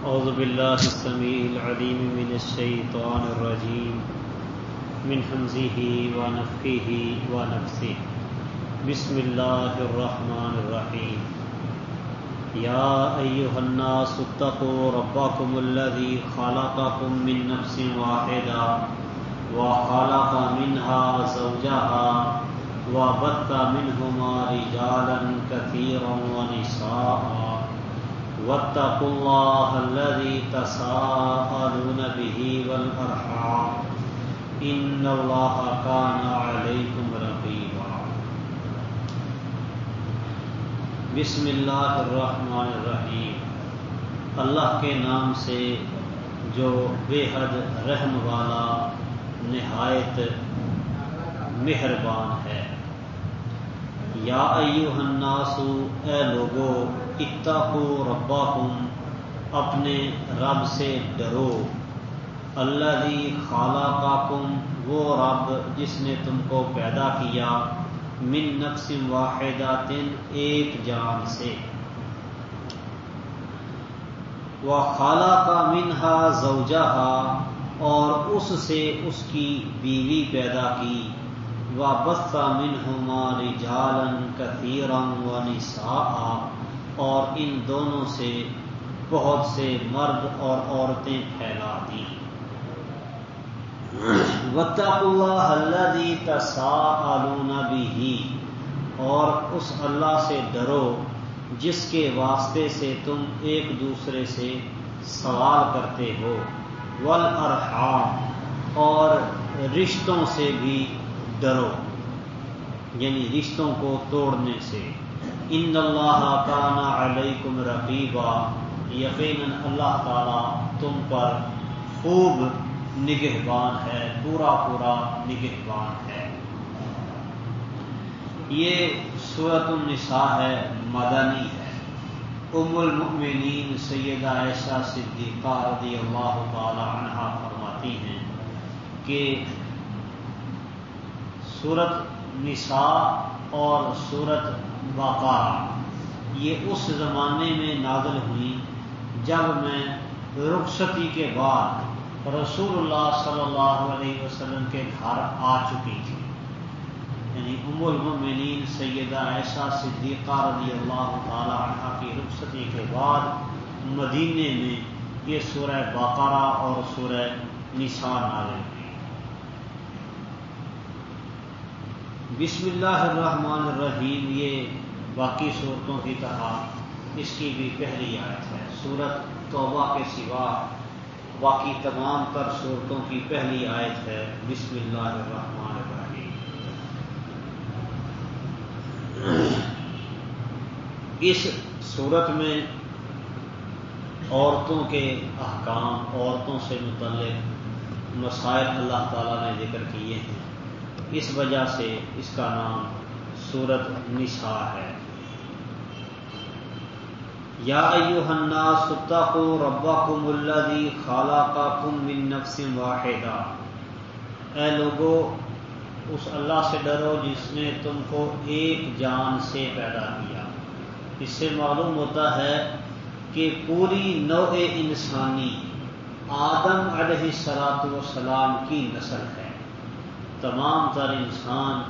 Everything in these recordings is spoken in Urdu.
أعوذ بالله السميع العليم من الشيطان الرجيم. من حمزه ونفخه ونفسه. بسم الله الرحمن الرحيم. يا أيها الناس اتقوا ربكم الذي خلقكم من نفس واحدة وخلق منها زوجها وبث منهما رجالا كثيرا ونساء. واتقوا الله الذي تساءلون به والأرحام. إن الله كان عليكم رقيبا. بسم اللہ الرحمن الرحیم اللہ کے نام سے جو بے حد رحم والا نہایت مہربان ہے یا ایوہ الناس اے لوگو، اتقو ربکم، اپنے رب سے ڈرو۔ اللہ دی خالقاکم وہ رب جس نے تم کو پیدا کیا، من نفس واحدہ ایک جان سے۔ وہ خالہ کا منہا زوجہا، اور اس سے اس کی بیوی پیدا کی۔ وابستہ منہما رجالن کثیرا و اور ان دونوں سے بہت سے مرد اور عورتیں پھیلا دی وَاتَّقُوا اللَّهَ الَّذِي تَسَاءَلُونَ بِهِ اور اس اللہ سے ڈرو جس کے واسطے سے تم ایک دوسرے سے سوال کرتے ہو۔ والارحام اور رشتوں سے بھی ڈرو۔ یعنی رشتوں کو توڑنے سے۔ ان اللہ کانا علیکم رقیبا۔ یقیناً اللہ تعالی تم پر خوب نگہبان ہے، پورا پورا نگہبان ہے۔ یہ صورت النساء ہے، مدنی ہے۔ ام المؤمنین سیدہ عائشہ صدیقہ رضی اللہ تعالی عنہ فرماتی ہیں کہ صورت نساء اور صورت بقارہ یہ اس زمانے میں نازل ہوئی جب میں رخصتی کے بعد رسول اللہ صلی اللہ علیہ وسلم کے گھر آ چکی تھی۔ یعنی ام المؤمنین سیدہ عائشہ صدیقہ رضی اللہ تعالی عنہ کی رخصتی کے بعد مدینے میں یہ سورہ بقرہ اور سورہ نساء نازل ہوئی بسم اللہ الرحمن الرحیم، یہ باقی صورتوں کی طرح اس کی بھی پہلی آیت ہے۔ سورت توبہ کے سوا باقی تمام تر صورتوں کی پہلی آیت ہے۔ بسم اللہ الرحمن الرحیم۔ اس صورت میں عورتوں کے احکام، عورتوں سے متعلق مسائل اللہ تعالیٰ نے ذکر کیے ہیں۔ اس وجہ سے اس کا نام سورت نساء ہے۔ یا ایوہ الناس اتقوا ربکم الذی خلقکم من نفس واحدہ۔ اے لوگو، اس اللہ سے ڈرو جس نے تم کو ایک جان سے پیدا کیا۔ اس سے معلوم ہوتا ہے کہ پوری نوع انسانی آدم علیہ سلاۃ وسلام کی نسل ہے۔ تمام تر انسان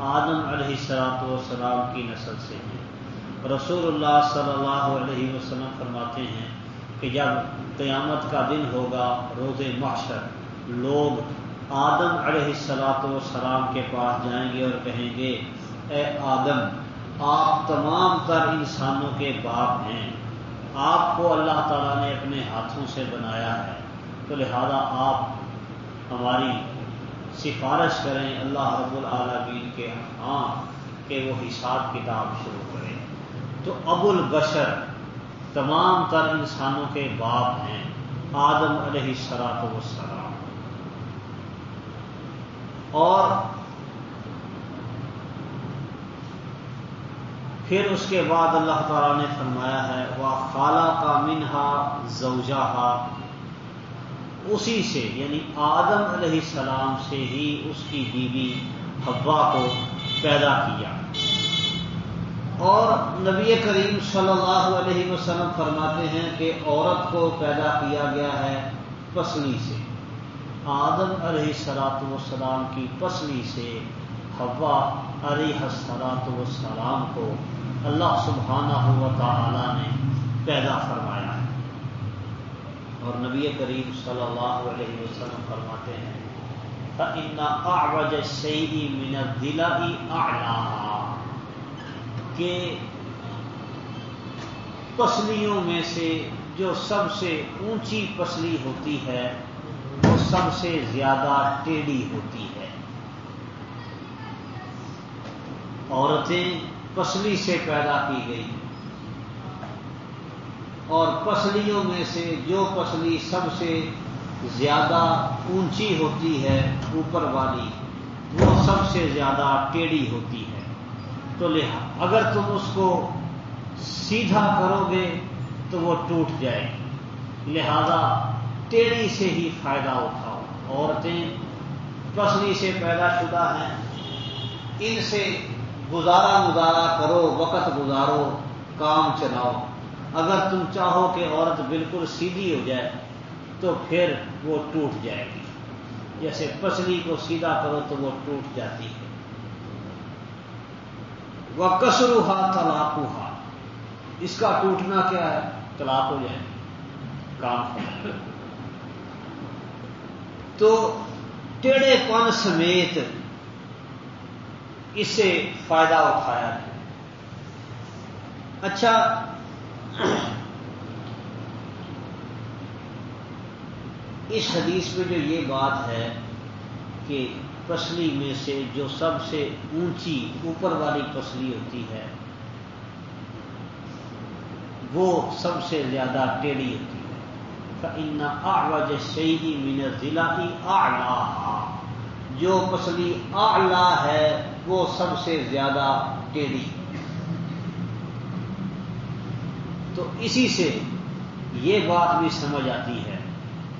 آدم علیہ سلاۃ وسلام کی نسل سے ہیں۔ رسول اللہ صلی اللہ علیہ وسلم فرماتے ہیں کہ جب قیامت کا دن ہوگا، روز محشر، لوگ آدم علیہ السلاۃ والسلام کے پاس جائیں گے اور کہیں گے، اے آدم، آپ تمام تر انسانوں کے باپ ہیں۔ آپ کو اللہ تعالیٰ نے اپنے ہاتھوں سے بنایا ہے۔ تو لہذا آپ ہماری سفارش کریں اللہ رب العالمین کے ہاں کہ وہ حساب کتاب شروع کریں تو ابو البشر تمام تر انسانوں کے باپ ہیں، آدم علیہ سلاط وسلام اور پھر اس کے بعد اللہ تعالیٰ نے فرمایا ہے وہ خالہ کا منہا زوجہ اسی سے یعنی آدم علیہ السلام سے ہی اس کی بیوی حوا کو پیدا کیا۔ اور نبی کریم صلی اللہ علیہ وسلم فرماتے ہیں کہ عورت کو پیدا کیا گیا ہے پسلی سے۔ آدم علیہ سلاط وسلام کی پسلی سے ہوا علیہ سلاط وسلام کو اللہ سبحانہ ہوا تعالی نے پیدا فرمایا۔ اور نبی کریم صلی اللہ علیہ وسلم فرماتے ہیں من کہ پسلیوں میں سے جو سب سے اونچی پسلی ہوتی ہے، وہ سب سے زیادہ ٹیڑھی ہوتی ہے۔ عورتیں پسلی سے پیدا کی گئی اور پسلیوں میں سے جو پسلی سب سے زیادہ اونچی ہوتی ہے، اوپر والی، وہ سب سے زیادہ ٹیڑھی ہوتی ہے۔ تو لہٰذا اگر تم اس کو سیدھا کرو گے تو وہ ٹوٹ جائے۔ لہذا ٹیڑھی سے ہی فائدہ اٹھاؤ۔ عورتیں پسلی سے پیدا شدہ ہیں۔ ان سے گزارا گزارا کرو، وقت گزارو، کام چلاؤ۔ اگر تم چاہو کہ عورت بالکل سیدھی ہو جائے، تو پھر وہ ٹوٹ جائے گی۔ جیسے پسلی کو سیدھا کرو تو وہ ٹوٹ جاتی ہے۔ وہ کسرو ہا اس کا ٹوٹنا کیا ہے؟ طلاق ہو جائے۔ کام تو ٹیڑے پن سمیت اس سے فائدہ اٹھایا ہے۔ اچھا اس حدیث میں جو یہ بات ہے کہ پسلی میں سے جو سب سے اونچی اوپر والی پسلی ہوتی ہے، وہ سب سے زیادہ ٹیڑھی ہوتی ہے۔ ان آواز شہیدی مین ضلع جو پسلی آلہ ہے، وہ سب سے زیادہ ٹیڑھی۔ تو اسی سے یہ بات بھی سمجھ آتی ہے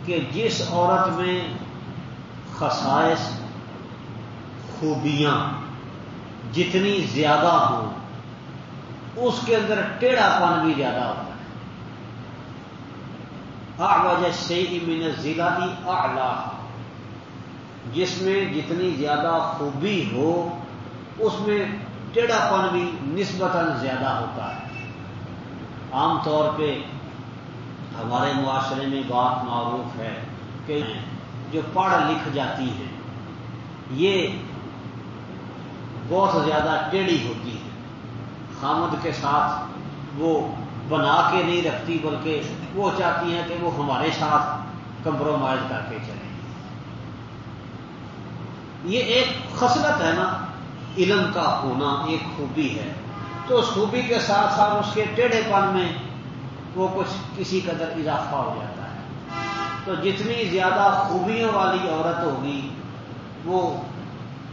کہ جس عورت میں خصائص، خوبیاں جتنی زیادہ ہوں، اس کے اندر ٹیڑھا پن بھی زیادہ ہوتا ہے۔ وجہ سے امین ضلع آلہ جس میں جتنی زیادہ خوبی ہو، اس میں ٹیڑھا پن بھی نسبتاً زیادہ ہوتا ہے۔ عام طور پہ ہمارے معاشرے میں بات معروف ہے کہ جو پڑھ لکھ جاتی ہیں یہ بہت زیادہ ٹیڑھی ہوتی ہے۔ خامد کے ساتھ وہ بنا کے نہیں رکھتی، بلکہ وہ چاہتی ہیں کہ وہ ہمارے ساتھ کمپرومائز کر کے چلیں۔ یہ ایک خصلت ہے نا، علم کا ہونا ایک خوبی ہے۔ تو اس خوبی کے ساتھ ساتھ اس کے ٹیڑھے پن میں وہ کچھ کسی قدر اضافہ ہو جاتا ہے۔ تو جتنی زیادہ خوبیوں والی عورت ہوگی، وہ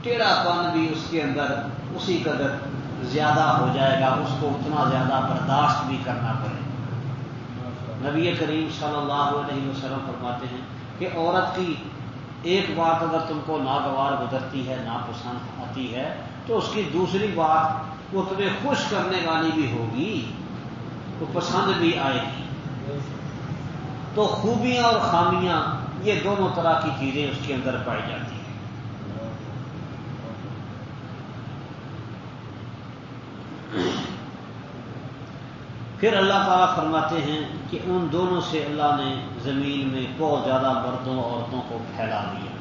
ٹیڑھا پن بھی اس کے اندر اسی قدر زیادہ ہو جائے گا، اس کو اتنا زیادہ برداشت بھی کرنا پڑے گا۔ نبی کریم صلی اللہ علیہ وسلم فرماتے ہیں کہ عورت کی ایک بات اگر تم کو ناگوار گزرتی ہے، ناپسند آتی ہے، تو اس کی دوسری بات وہ تمہیں خوش کرنے والی بھی ہوگی۔ تو پسند بھی آئے۔ گی تو خوبیاں اور خامیاں، یہ دونوں طرح کی چیزیں اس کے اندر پائی جاتی ہیں۔ پھر اللہ تعالیٰ فرماتے ہیں کہ ان دونوں سے اللہ نے زمین میں بہت زیادہ مردوں عورتوں کو پھیلا دیا۔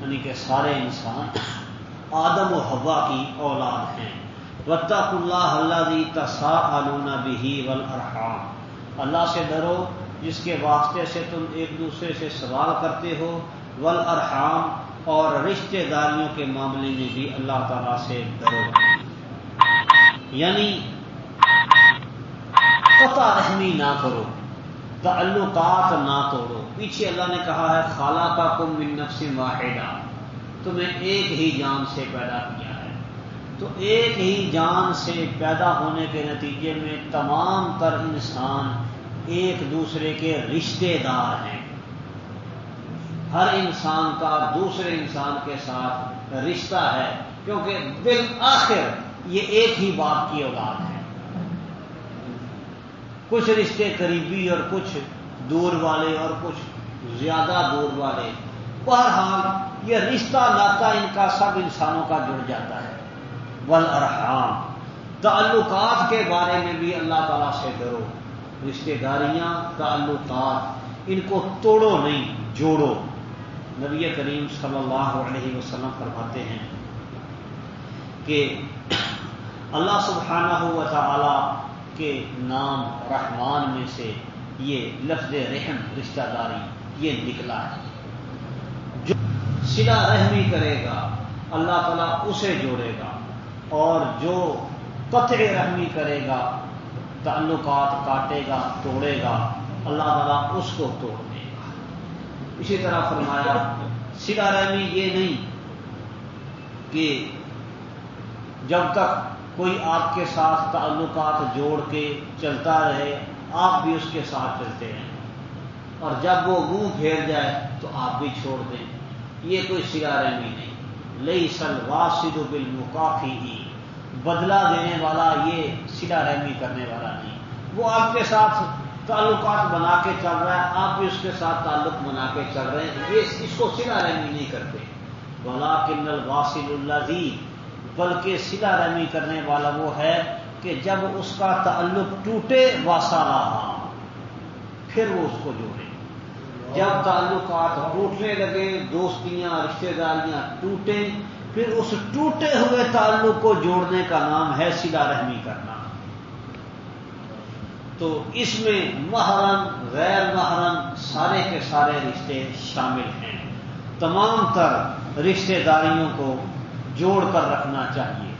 یعنی کہ سارے انسان، آدم و ہوا کی اولاد ہیں۔ وطق اللہ اللہ دی تصا علونا بھی ول اللہ سے ڈرو، جس کے واسطے سے تم ایک دوسرے سے سوال کرتے ہو۔ ول ارحام اور رشتے داریوں کے معاملے میں بھی اللہ تعالیٰ سے ڈرو۔ یعنی قطع رحمی نہ کرو، تعلقات نہ توڑو۔ پیچھے اللہ نے کہا ہے خالہ کا کم من نفس واحدہ۔ تمہیں ایک ہی جان سے پیدا کیا۔ تو ایک ہی جان سے پیدا ہونے کے نتیجے میں تمام تر انسان ایک دوسرے کے رشتے دار ہیں۔ ہر انسان کا دوسرے انسان کے ساتھ رشتہ ہے، کیونکہ بالآخر یہ ایک ہی باپ کی اولاد ہے۔ کچھ رشتے قریبی اور کچھ دور والے اور کچھ زیادہ دور والے، بہرحال یہ رشتہ ناتا ان کا سب انسانوں کا جڑ جاتا ہے۔ ول ارحام تعلقات کے بارے میں بھی اللہ تعالیٰ سے ڈرو۔ رشتے داریاں تعلقات، ان کو توڑو نہیں، جوڑو۔ نبی کریم صلی اللہ علیہ وسلم فرماتے ہیں کہ اللہ سبحانہ ہوا تعالی کے نام رحمان میں سے یہ لفظ رحم رشتہ داری یہ نکلا ہے۔ جو سلا رحمی کرے گا، اللہ تعالیٰ اسے جوڑے گا۔ اور جو قطع رحمی کرے گا، تعلقات کاٹے گا، توڑے گا، اللہ تعالیٰ اس کو توڑ دے گا۔ اسی طرح فرمایا سلا رحمی یہ نہیں کہ جب تک کوئی آپ کے ساتھ تعلقات جوڑ کے چلتا رہے، آپ بھی اس کے ساتھ چلتے ہیں اور جب وہ منہ پھیر جائے تو آپ بھی چھوڑ دیں۔ یہ کوئی سرا رحمی نہیں۔ لئی واسد بل بدلا دینے والا یہ سرا رحمی کرنے والا نہیں۔ وہ آپ کے ساتھ تعلقات بنا کے چل رہا ہے، آپ بھی اس کے ساتھ تعلق بنا کے چل رہے ہیں۔ یہ اس کو سرا رحمی نہیں کرتے۔ بلا کنل واسد اللہ بلکہ سلا رحمی کرنے والا وہ ہے کہ جب اس کا تعلق ٹوٹے واسا رہا، پھر وہ اس کو جوڑے۔ جب تعلقات ٹوٹنے لگے، دوستیاں رشتے داریاں ٹوٹے پھر اس ٹوٹے ہوئے تعلق کو جوڑنے کا نام ہے سلا رحمی کرنا۔ تو اس میں محرم، غیر محرم سارے کے سارے رشتے شامل ہیں۔ تمام تر رشتے داریوں کو جوڑ کر رکھنا چاہیے۔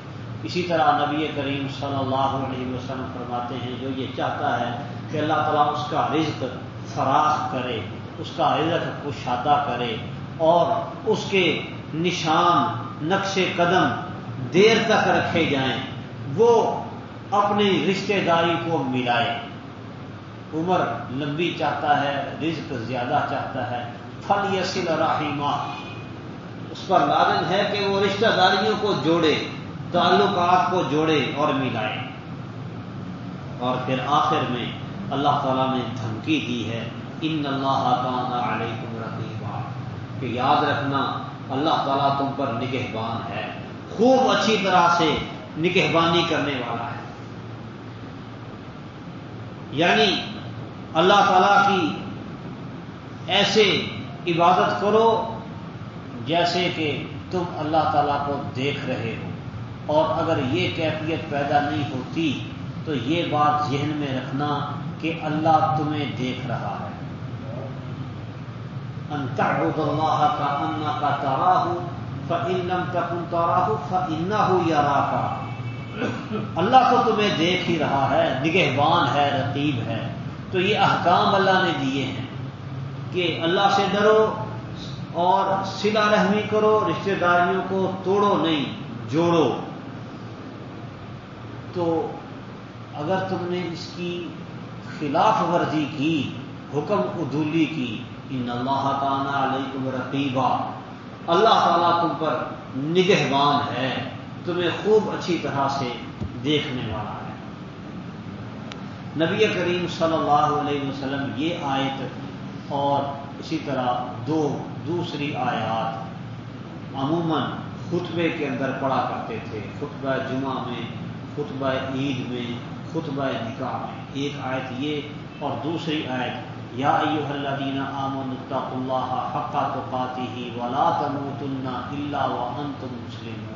اسی طرح نبی کریم صلی اللہ علیہ وسلم فرماتے ہیں، جو یہ چاہتا ہے کہ اللہ تعالیٰ اس کا رزق فراخ کرے۔ اس کا رزق کشادہ کرے اور اس کے نشان نقش قدم دیر تک رکھے جائیں، وہ اپنی رشتہ داری کو ملائے۔ عمر لمبی چاہتا ہے، رزق زیادہ چاہتا ہے، پھل یسل راہیمہ اس پر لازم ہے کہ وہ رشتہ داریوں کو جوڑے، تعلقات کو جوڑے اور ملائے۔ اور پھر آخر میں اللہ تعالیٰ نے دھمکی دی ہے۔ ان اللہ علیکم رقیبا کہ یاد رکھنا، اللہ تعالیٰ تم پر نگہبان ہے۔ خوب اچھی طرح سے نگہبانی کرنے والا ہے۔ یعنی اللہ تعالیٰ کی ایسے عبادت کرو جیسے کہ تم اللہ تعالیٰ کو دیکھ رہے ہو۔ اور اگر یہ کیفیت پیدا نہیں ہوتی تو یہ بات ذہن میں رکھنا کہ اللہ تمہیں دیکھ رہا ہے۔ اللہ کا انا کا تارا ہوں فعلم تکن تارا ہو فنا ہو یا کا اللہ تو تمہیں دیکھ ہی رہا ہے، نگہبان ہے رتیب ہے۔ تو یہ احکام اللہ نے دیے ہیں کہ اللہ سے ڈرو اور سلا رحمی کرو، رشتہ داریوں کو توڑو نہیں، جوڑو۔ تو اگر تم نے اس کی خلاف ورزی کی، حکم ادولی کی ان اللہ تعالیٰ علیکم رقیبہ اللہ تعالیٰ تم پر نگہبان ہے، تمہیں خوب اچھی طرح سے دیکھنے والا ہے۔ نبی کریم صلی اللہ علیہ وسلم یہ آیت اور اسی طرح دو دوسری آیات عموماً خطبے کے اندر پڑا کرتے تھے۔ خطبہ جمعہ میں، خطبہ عید میں، خطبہ نکاح میں۔ ایک آیت یہ اور دوسری آیت یا ایو اللہ دینا آمن اللہ حقا تو پاتی ہی ولا تموتن اللہ و انتم مسلم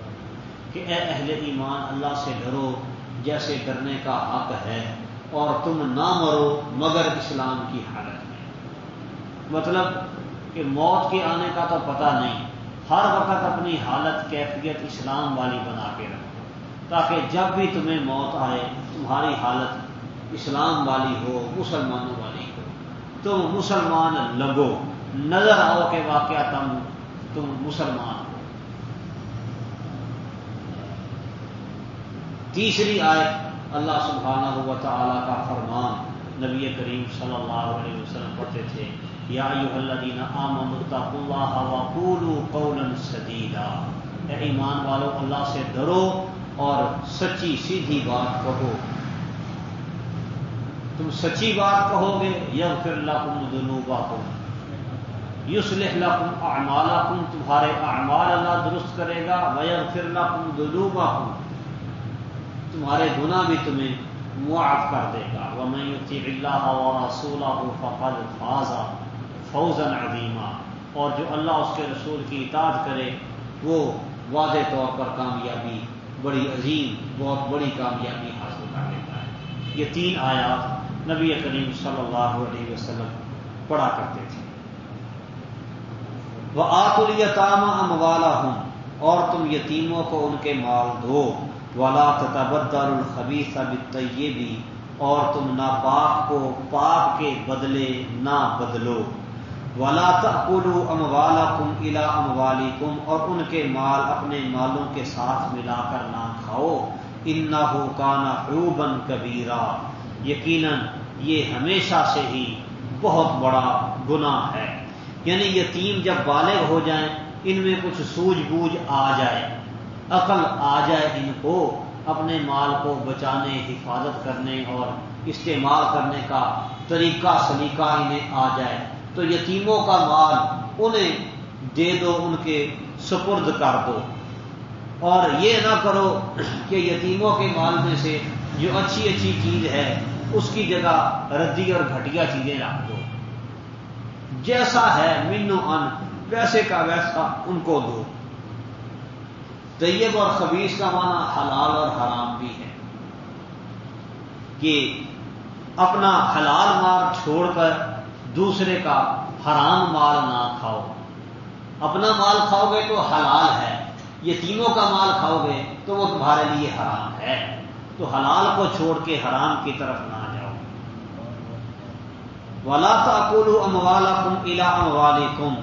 کہ اے اہل ایمان، اللہ سے ڈرو، جیسے ڈرنے کا حق ہے، اور تم نہ مرو مگر اسلام کی حالت میں۔ مطلب کہ موت کے آنے کا تو پتہ نہیں، ہر وقت اپنی حالت، کیفیت اسلام والی بنا کے رکھو۔ تاکہ جب بھی تمہیں موت آئے، تمہاری حالت اسلام والی ہو، مسلمانوں والی ہو تم مسلمان لگو۔ نظر آؤ کہ واقعہ تم تم مسلمان۔ ہو تیسری آئے اللہ سبحانہ ہوا تعالیٰ کا فرمان نبی کریم صلی اللہ علیہ وسلم پڑھتے تھے۔ یا الذین اللہ وقولوا قولا سدیدا۔ اے ایمان والو، اللہ سے ڈرو اور سچی سیدھی بات کہو۔ تم سچی بات کہو گے یغ پھر لکم دنوبا کم یوسلح لکم اعمالا کم تمہارے اعمال اللہ درست کرے گا ویغ پھر لکم دنوبا کم تمہارے گناہ بھی تمہیں معاف کر دے گا۔ وہ میں اللہ رسولہ فقد فاضا فوزن عظیمہ اور جو اللہ اس کے رسول کی اطاعت کرے، وہ واضح طور پر کامیابی، بڑی عظیم، بہت بڑی کامیابی حاصل کر لیتا ہے۔ یہ تین آیات نبی کریم صلی اللہ علیہ وسلم پڑھا کرتے تھے۔ وہ آت الیتام ام والا ہوں اور تم یتیموں کو ان کے مال دو۔ والا تبدر الخبیث بالطیبی اور تم ناپاک کو پاک کے بدلے نہ بدلو۔ ولا تقلو ام والا کم الا ام والی اور ان کے مال اپنے مالوں کے ساتھ ملا کر نہ کھاؤ۔ ان نہ ہو کانا روبن کبیرا یقیناً یہ ہمیشہ سے ہی بہت بڑا گناہ ہے۔ یعنی یتیم جب بالغ ہو جائیں، ان میں کچھ سوجھ بوجھ آ جائے، عقل آ جائے ان کو اپنے مال کو بچانے، حفاظت کرنے اور استعمال کرنے کا طریقہ، سلیقہ انہیں آ جائے۔ تو یتیموں کا مال انہیں دے دو، ان کے سپرد کر دو۔ اور یہ نہ کرو کہ یتیموں کے مال میں سے جو اچھی اچھی چیز ہے اس کی جگہ ردی اور گھٹیا چیزیں رکھ دو۔ جیسا ہے منو ان، ویسے کا ویسا ان کو دو۔ طیب اور خبیص کا معنی حلال اور حرام بھی ہے۔ کہ اپنا حلال مال چھوڑ کر دوسرے کا حرام مال نہ کھاؤ۔ اپنا مال کھاؤ گے تو حلال ہے یہ تینوں کا مال کھاؤ گے تو وہ تمہارے لیے حرام ہے۔ تو حلال کو چھوڑ کے حرام کی طرف نہ جاؤ۔ ولا تاکولو ام والا کم الا ام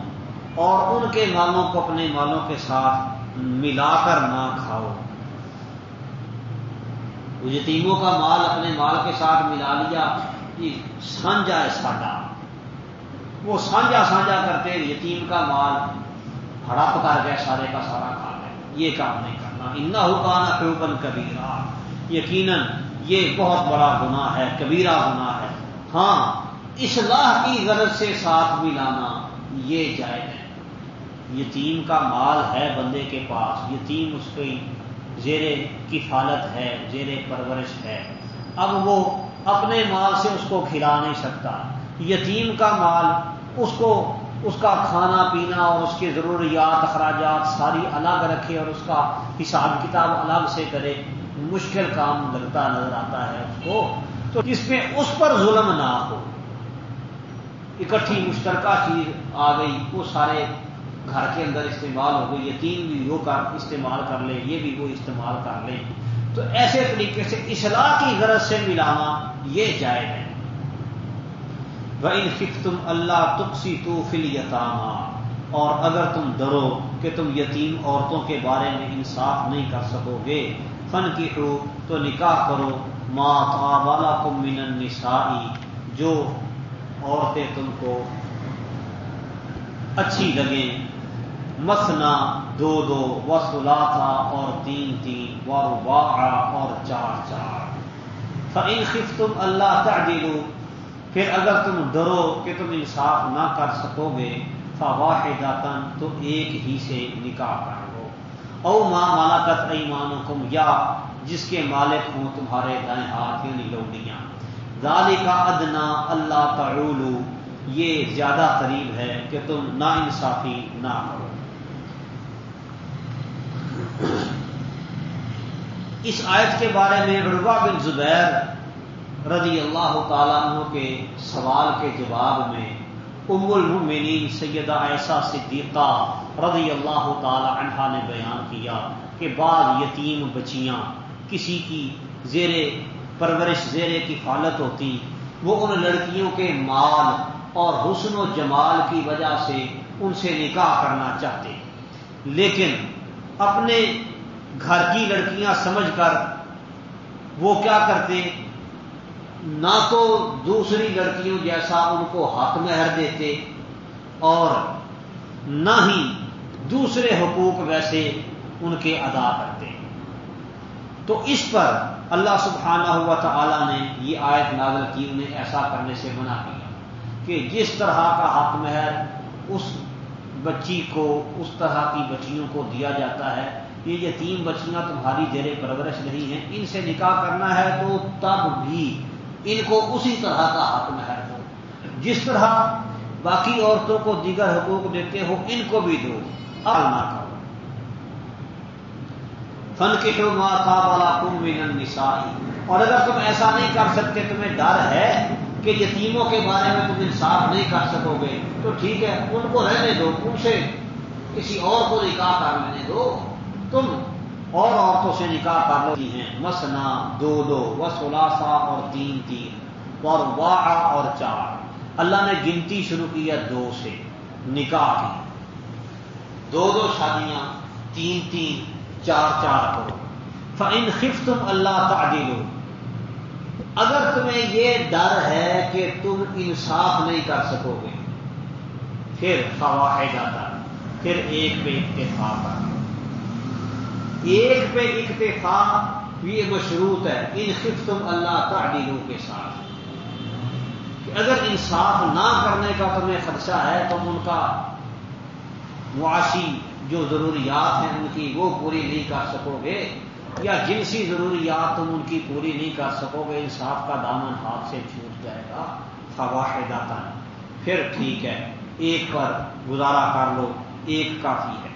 اور ان کے مالوں کو اپنے مالوں کے ساتھ ملا کر نہ کھاؤ۔ یتیموں کا مال اپنے مال کے ساتھ ملا لیا کہ سانجا ہے ساڈا وہ سانجا سانجا کرتے، یتیم کا مال ہڑپ کر گئے، سارے کا سارا کھا گئے۔ یہ کام نہیں کرنا۔ انا حکانا پیوبن کبیرا یقیناً یہ بہت بڑا گناہ ہے، کبیرہ گناہ ہے۔ ہاں اصلاح کی غرض سے ساتھ ملانا یہ جائز ہے۔ یتیم کا مال ہے بندے کے پاس، یتیم اس کی زیر کفالت ہے، زیر پرورش ہے۔ اب وہ اپنے مال سے اس کو کھلا نہیں سکتا۔ یتیم کا مال، اس کو، اس کا کھانا پینا اور اس کی ضروریات اخراجات ساری الگ رکھے اور اس کا حساب کتاب الگ سے کرے۔ مشکل کام لگتا نظر آتا ہے اس کو، تو جس میں اس پر ظلم نہ ہو، اکٹھی مشترکہ چیز آ گئی، وہ سارے گھر کے اندر استعمال ہو گئی یتیم بھی وہ کر، استعمال کر لے، یہ بھی وہ استعمال کر لیں تو ایسے طریقے سے اصلاح کی غرض سے ملانا یہ جائز ہے۔ فک تم اللہ تقسی تو فل یتامہ اور اگر تم ڈرو کہ تم یتیم عورتوں کے بارے میں انصاف نہیں کر سکو گے فن کی ہو تو نکاح کرو۔ ماں والا کم من جو عورتیں تم کو اچھی لگیں۔ مسنا دو دو و سلاتا اور تین تین و ربا اور چار چار۔ فعین خف تم اللہ تعدیلو پھر اگر تم ڈرو کہ تم انصاف نہ کر سکو گے فواہد تو ایک ہی سے نکاح کر او ماں مالاکت ایمان یا جس کے مالک ہوں تمہارے دائیں ہاتھ یعنی لوڈیاں ذالی کا ادنا اللہ تعلو یہ زیادہ قریب ہے کہ تم نا انصافی نہ کرو۔ اس آیت کے بارے میں ربا بن زبیر رضی اللہ تعالیٰ عنہ کے سوال کے جواب میں ام المؤمنین سیدہ ایسا صدیقہ رضی اللہ تعالی عنہ نے بیان کیا کہ بعض یتیم بچیاں کسی کی زیر پرورش، زیر کی فالت ہوتی، وہ ان لڑکیوں کے مال اور حسن و جمال کی وجہ سے ان سے نکاح کرنا چاہتے۔ لیکن اپنے گھر کی لڑکیاں سمجھ کر وہ کیا کرتے؟ نہ تو دوسری لڑکیوں جیسا ان کو حق مہر دیتے اور نہ ہی دوسرے حقوق ویسے ان کے ادا کرتے۔ تو اس پر اللہ سبحانہ ہوا تعالی نے یہ آیت نازل کی، انہیں ایسا کرنے سے منع کیا کہ جس طرح کا حق مہر اس بچی کو، اس طرح کی بچیوں کو دیا جاتا ہے، یہ یتیم بچیاں تمہاری زیر پرورش نہیں ہیں، ان سے نکاح کرنا ہے تو تب بھی ان کو اسی طرح کا حق مہر دو۔ جس طرح باقی عورتوں کو دیگر حقوق دیتے ہو، ان کو بھی دو۔ اب نہ کرو۔ فن کے شو ماں تھا والا کم نسائی اور اگر تم ایسا نہیں کر سکتے، تمہیں ڈر ہے کہ یتیموں کے بارے میں تم انصاف نہیں کر سکو گے، تو ٹھیک ہے، ان کو رہنے دو، ان سے کسی اور کو نکاح کر لینے دو۔ تم اور عورتوں سے نکاح کر لو ہیں۔ مسنا دو دو، و سلاسا اور تین تین، اور واہ اور چار۔ اللہ نے گنتی شروع کیا دو سے، نکاح کی۔ دو دو شادیاں، تین تین، چار چار کرو فن خف تم اللہ تعدیلو اگر تمہیں یہ ڈر ہے کہ تم انصاف نہیں کر سکو گے، پھر فواہ جاتا پھر ایک پہ اتفاق کر ایک پہ اکتفاق یہ مشروط ہے، ان خف تم اللہ تعدیلوں کے ساتھ۔ کہ اگر انصاف نہ کرنے کا تمہیں خدشہ ہے، تم ان کا معاشی جو ضروریات ہیں ان کی وہ پوری نہیں کر سکو گے، یا جنسی ضروریات تم ان کی پوری نہیں کر سکو گے، انصاف کا دامن ہاتھ سے چھوٹ جائے گا فواہ داتا پھر ٹھیک ہے، ایک پر گزارا کر لو، ایک کافی ہے۔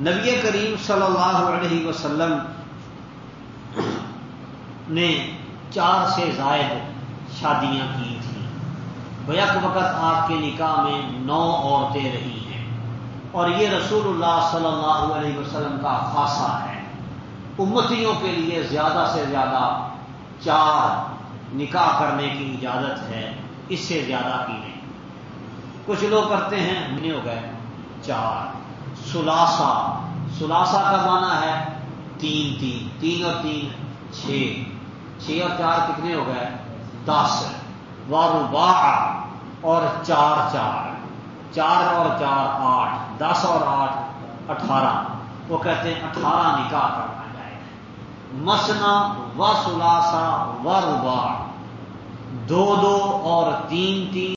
نبی کریم صلی اللہ علیہ وسلم نے چار سے زائد شادیاں کی تھیں۔ بیک وقت آپ کے نکاح میں نو عورتیں رہی ہیں۔ اور یہ رسول اللہ صلی اللہ علیہ وسلم کا خاصہ ہے۔ امتیوں کے لیے زیادہ سے زیادہ چار نکاح کرنے کی اجازت ہے۔ اس سے زیادہ کی نہیں۔ کچھ لوگ کرتے ہیں ہو گئے چار۔ سلاسا سلاسا کا مانا ہے تین تین تین اور تین، چھ۔ چھ اور چار کتنے ہو گئے؟ دس۔ وارو اور چار چار۔ چار اور چار، آٹھ۔ دس اور آٹھ، اٹھارہ۔ وہ کہتے ہیں اٹھارہ نکاح کرنا مسنا و سلاسا و ربا دو دو اور تین تین۔